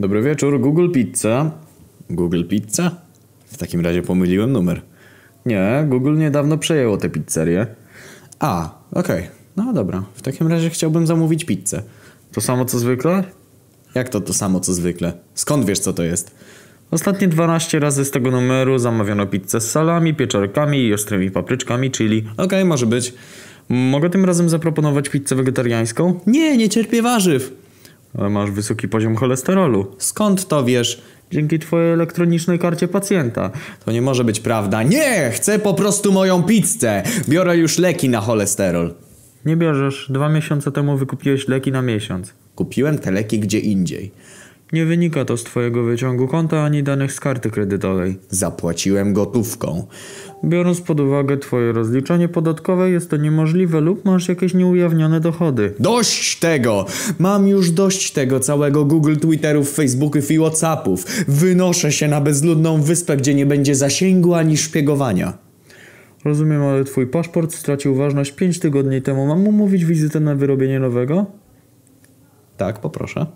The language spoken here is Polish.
Dobry wieczór, Google Pizza. Google Pizza? W takim razie pomyliłem numer. Nie, Google niedawno przejęło tę pizzerię. A, okej. No dobra, w takim razie chciałbym zamówić pizzę. To samo co zwykle? Jak to to samo co zwykle? Skąd wiesz co to jest? Ostatnie 12 razy z tego numeru zamawiano pizzę z salami, pieczarkami i ostrymi papryczkami, czyli... Okej, może być. Mogę tym razem zaproponować pizzę wegetariańską? Nie, nie cierpię warzyw. Ale masz wysoki poziom cholesterolu. Skąd to wiesz? Dzięki twojej elektronicznej karcie pacjenta. To nie może być prawda. Nie! Chcę po prostu moją pizzę! Biorę już leki na cholesterol. Nie bierzesz. Dwa miesiące temu wykupiłeś leki na miesiąc. Kupiłem te leki gdzie indziej. Nie wynika to z twojego wyciągu konta ani danych z karty kredytowej. Zapłaciłem gotówką. Biorąc pod uwagę twoje rozliczenie podatkowe, jest to niemożliwe lub masz jakieś nieujawnione dochody. Dość tego! Mam już dość tego całego Google, Twitterów, Facebooków i Whatsappów. Wynoszę się na bezludną wyspę, gdzie nie będzie zasięgu ani szpiegowania. Rozumiem, ale twój paszport stracił ważność 5 tygodni temu. Mam umówić wizytę na wyrobienie nowego? Tak, poproszę.